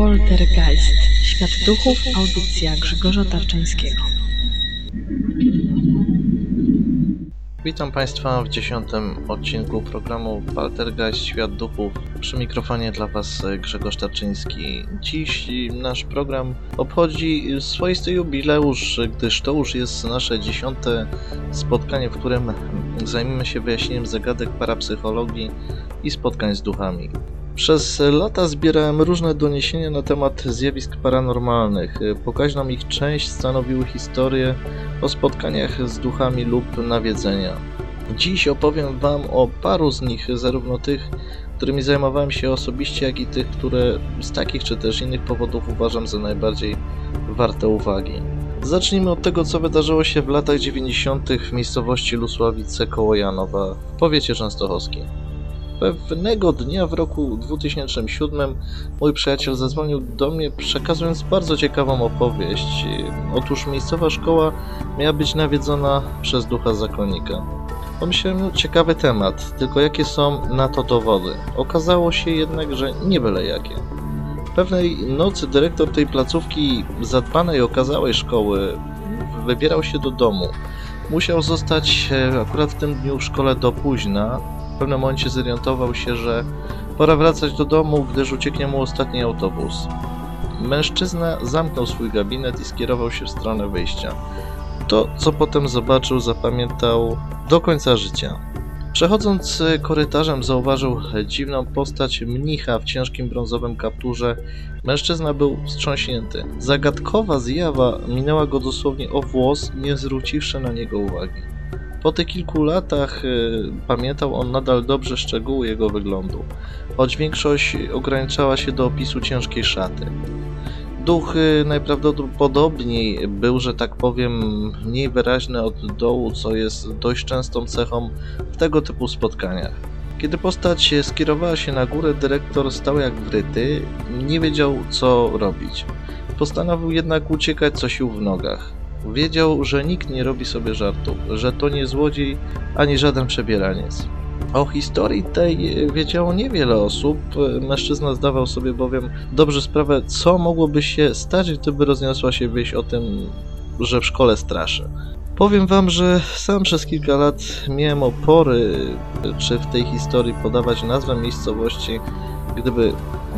Poltergeist. Świat duchów. Audycja Grzegorza Tarczyńskiego. Witam Państwa w dziesiątym odcinku programu Poltergeist Świat Duchów. Przy mikrofonie dla Was Grzegorz Tarczyński. Dziś nasz program obchodzi swoisty jubileusz, gdyż to już jest nasze dziesiąte spotkanie, w którym zajmiemy się wyjaśnieniem zagadek parapsychologii i spotkań z duchami. Przez lata zbierałem różne doniesienia na temat zjawisk paranormalnych. Pokaźną ich część stanowiły historie o spotkaniach z duchami lub nawiedzenia. Dziś opowiem Wam o paru z nich, zarówno tych, którymi zajmowałem się osobiście, jak i tych, które z takich czy też innych powodów uważam za najbardziej warte uwagi. Zacznijmy od tego, co wydarzyło się w latach 90. w miejscowości Lusławice koło Janowa w powiecie częstochowskim. Pewnego dnia w roku 2007 mój przyjaciel zadzwonił do mnie, przekazując bardzo ciekawą opowieść. Otóż miejscowa szkoła miała być nawiedzona przez ducha zakonnika. Pomyślałem, no ciekawy temat, tylko jakie są na to dowody. Okazało się jednak, że nie byle jakie. Pewnej nocy dyrektor tej placówki zadbanej okazałej szkoły wybierał się do domu. Musiał zostać akurat w tym dniu w szkole do późna, pewnym momencie zorientował się, że pora wracać do domu, gdyż ucieknie mu ostatni autobus. Mężczyzna zamknął swój gabinet i skierował się w stronę wyjścia. To, co potem zobaczył, zapamiętał do końca życia. Przechodząc korytarzem zauważył dziwną postać mnicha w ciężkim brązowym kapturze. Mężczyzna był wstrząśnięty. Zagadkowa zjawa minęła go dosłownie o włos, nie zwróciwszy na niego uwagi. Po tych kilku latach y, pamiętał on nadal dobrze szczegóły jego wyglądu, choć większość ograniczała się do opisu ciężkiej szaty. Duch y, najprawdopodobniej był, że tak powiem, mniej wyraźny od dołu, co jest dość częstą cechą w tego typu spotkaniach. Kiedy postać skierowała się na górę, dyrektor stał jak wryty, nie wiedział co robić. Postanowił jednak uciekać co sił w nogach. Wiedział, że nikt nie robi sobie żartów, że to nie złodziej ani żaden przebieraniec. O historii tej wiedziało niewiele osób. Mężczyzna zdawał sobie bowiem dobrze sprawę, co mogłoby się stać, gdyby rozniosła się wieść o tym, że w szkole straszy. Powiem wam, że sam przez kilka lat miałem opory, czy w tej historii podawać nazwę miejscowości. Gdyby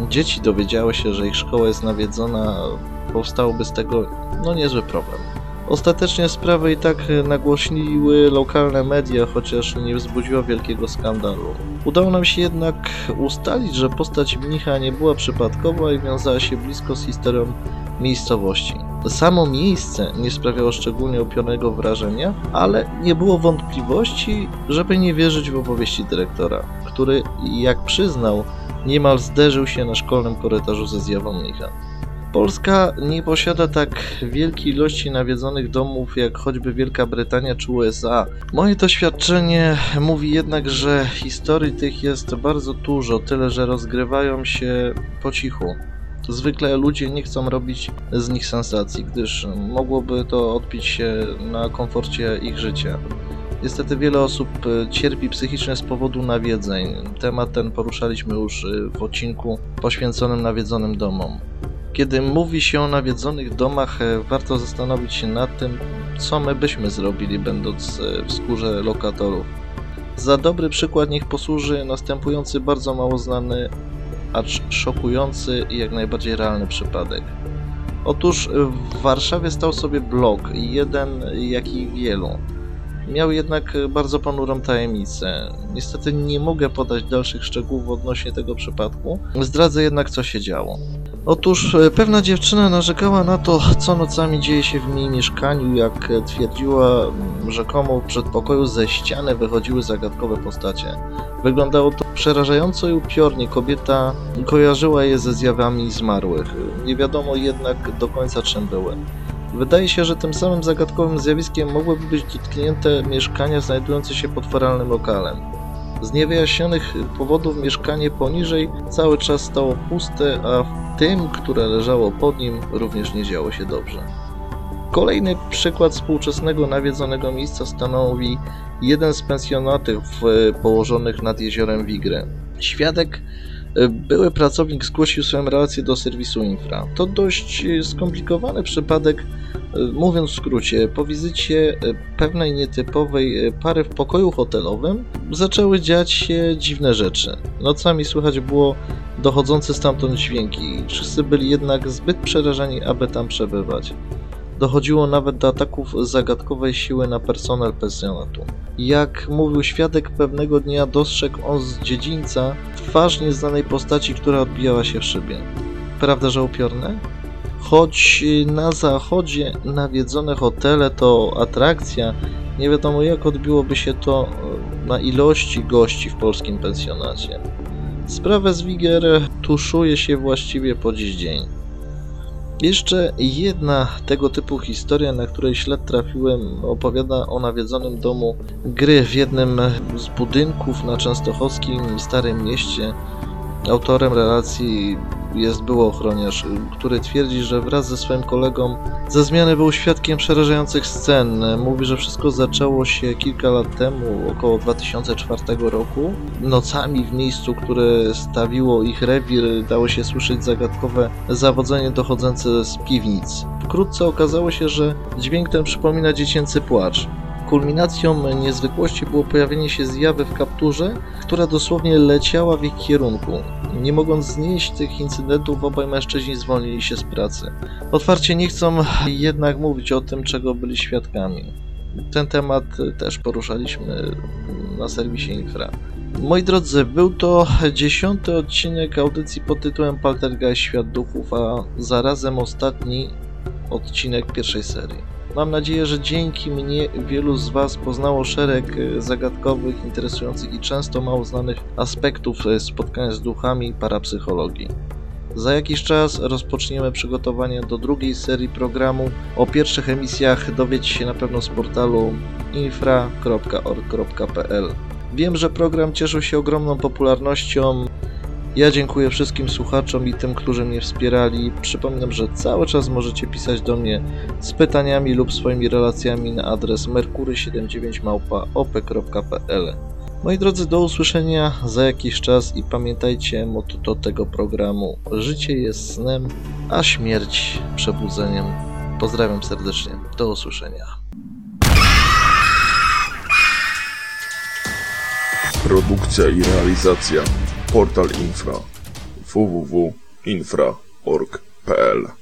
dzieci dowiedziały się, że ich szkoła jest nawiedzona, powstałby z tego no niezły problem. Ostatecznie sprawę i tak nagłośniły lokalne media, chociaż nie wzbudziła wielkiego skandalu. Udało nam się jednak ustalić, że postać mnicha nie była przypadkowa i wiązała się blisko z historią miejscowości. Samo miejsce nie sprawiało szczególnie upionego wrażenia, ale nie było wątpliwości, żeby nie wierzyć w opowieści dyrektora, który, jak przyznał, niemal zderzył się na szkolnym korytarzu ze zjawą mnicha. Polska nie posiada tak wielkiej ilości nawiedzonych domów jak choćby Wielka Brytania czy USA. Moje doświadczenie mówi jednak, że historii tych jest bardzo dużo, tyle że rozgrywają się po cichu. Zwykle ludzie nie chcą robić z nich sensacji, gdyż mogłoby to odbić się na komforcie ich życia. Niestety wiele osób cierpi psychicznie z powodu nawiedzeń. Temat ten poruszaliśmy już w odcinku poświęconym nawiedzonym domom. Kiedy mówi się o nawiedzonych domach, warto zastanowić się nad tym, co my byśmy zrobili, będąc w skórze lokatorów. Za dobry przykład niech posłuży następujący bardzo mało znany, acz szokujący i jak najbardziej realny przypadek. Otóż w Warszawie stał sobie blok, jeden jak i wielu. Miał jednak bardzo ponurą tajemnicę. Niestety nie mogę podać dalszych szczegółów odnośnie tego przypadku, zdradzę jednak co się działo. Otóż pewna dziewczyna narzekała na to, co nocami dzieje się w jej mieszkaniu, jak twierdziła, rzekomo w przedpokoju ze ściany wychodziły zagadkowe postacie. Wyglądało to przerażająco i upiornie, kobieta kojarzyła je ze zjawami zmarłych. Nie wiadomo jednak do końca czym były. Wydaje się, że tym samym zagadkowym zjawiskiem mogłyby być dotknięte mieszkania znajdujące się pod feralnym lokalem. Z niewyjaśnionych powodów mieszkanie poniżej cały czas stało puste, a w tym, które leżało pod nim, również nie działo się dobrze. Kolejny przykład współczesnego nawiedzonego miejsca stanowi jeden z pensjonatów położonych nad jeziorem Wigry. Świadek E, Były pracownik zgłosił swoją relację do serwisu infra. To dość e, skomplikowany przypadek, e, mówiąc w skrócie. Po wizycie e, pewnej nietypowej e, pary w pokoju hotelowym zaczęły dziać się dziwne rzeczy. Nocami słychać było dochodzące stamtąd dźwięki. Wszyscy byli jednak zbyt przerażeni, aby tam przebywać. Dochodziło nawet do ataków zagadkowej siły na personel pensjonatu. Jak mówił świadek, pewnego dnia dostrzegł on z dziedzińca twarz nieznanej postaci, która odbijała się w szybie. Prawda, że upiorne? Choć na zachodzie nawiedzone hotele to atrakcja, nie wiadomo jak odbiłoby się to e, na ilości gości w polskim pensjonacie. Sprawę Zwiger tuszuje się właściwie po dziś dzień. Jeszcze jedna tego typu historia, na której śled trafiłem, opowiada o nawiedzonym domu gry w jednym z budynków na częstochowskim Starym Mieście. Autorem relacji jest były ochroniarz, który twierdzi, że wraz ze swoim kolegą ze zmiany był świadkiem przerażających scen. Mówi, że wszystko zaczęło się kilka lat temu, około 2004 roku. Nocami w miejscu, które stawiło ich rewir, dało się słyszeć zagadkowe zawodzenie dochodzące z piwnic. Wkrótce okazało się, że dźwięk ten przypomina dziecięcy płacz. Kulminacją niezwykłości było pojawienie się zjawy w kapturze, która dosłownie leciała w ich kierunku. Nie mogąc znieść tych incydentów, obaj mężczyźni zwolnili się z pracy. Otwarcie nie chcą jednak mówić o tym, czego byli świadkami. Ten temat też poruszaliśmy na serwisie Infra. Moi drodzy, był to dziesiąty odcinek audycji pod tytułem Poltergeist Świat Duchów, a zarazem ostatni odcinek pierwszej serii. Mam nadzieję, że dzięki mnie wielu z Was poznało szereg e, zagadkowych, interesujących i często mało znanych aspektów e, spotkania z duchami parapsychologii. Za jakiś czas rozpoczniemy przygotowania do drugiej serii programu. O pierwszych emisjach dowiecie się na pewno z portalu infra.org.pl. Wiem, że program cieszył się ogromną popularnością. Ja dziękuję wszystkim słuchaczom i tym, którzy mnie wspierali. Przypominam, że cały czas możecie pisać do mnie z pytaniami lub swoimi relacjami na adres merkury79małpa.op.pl Moi drodzy, do usłyszenia za jakiś czas i pamiętajcie motto tego programu. Życie jest snem, a śmierć przebudzeniem. Pozdrawiam serdecznie. Do usłyszenia. Produkcja i realizacja Portal Infra www.infra.org.pl